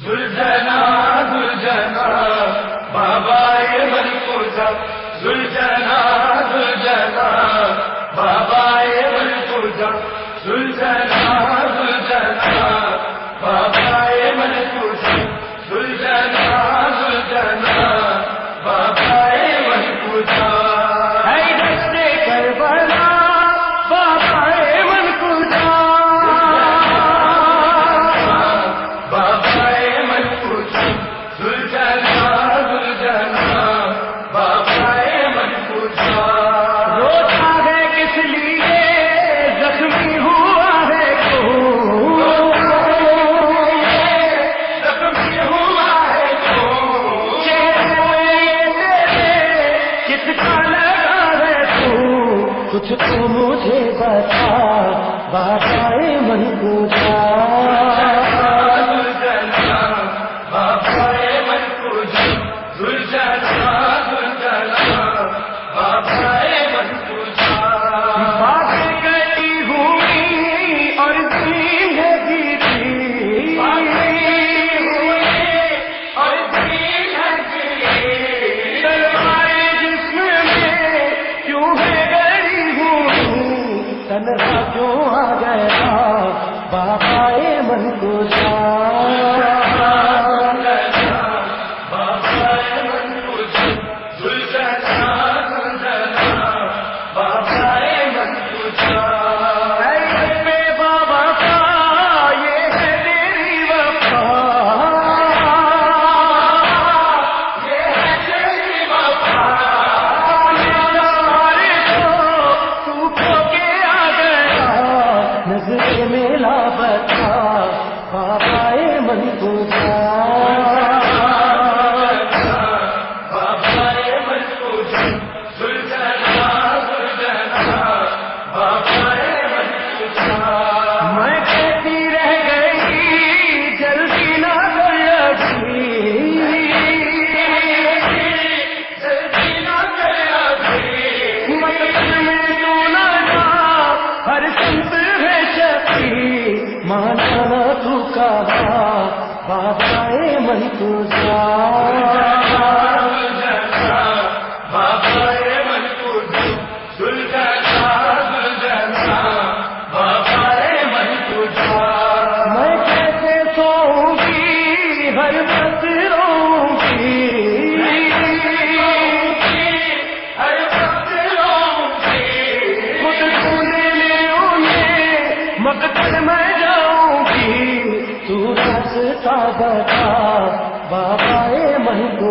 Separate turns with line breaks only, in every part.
گلجنا گلجنا بابا
یہ ملک زل کچھ تو مجھے بتا بابائے من پوجا میلا بتا بابا من کو تو کہا بابا مہتوزا بابا اے من کو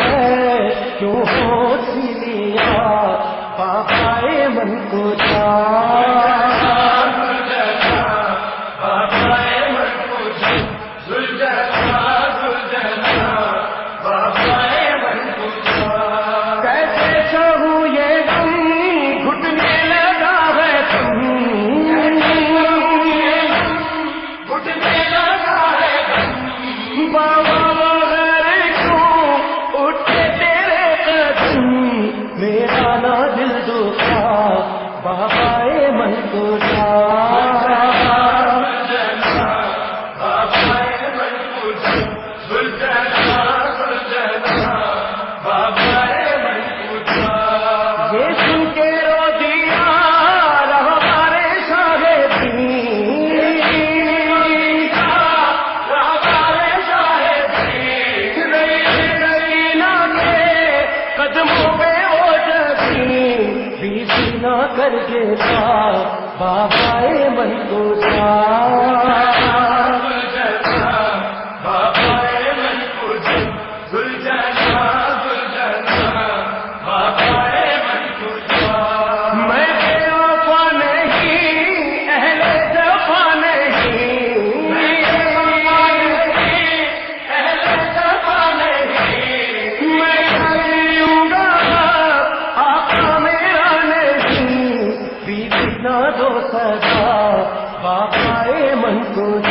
ہو سلیا بابائے من بہت نہ کر کے بابا مندوشا بابا من کو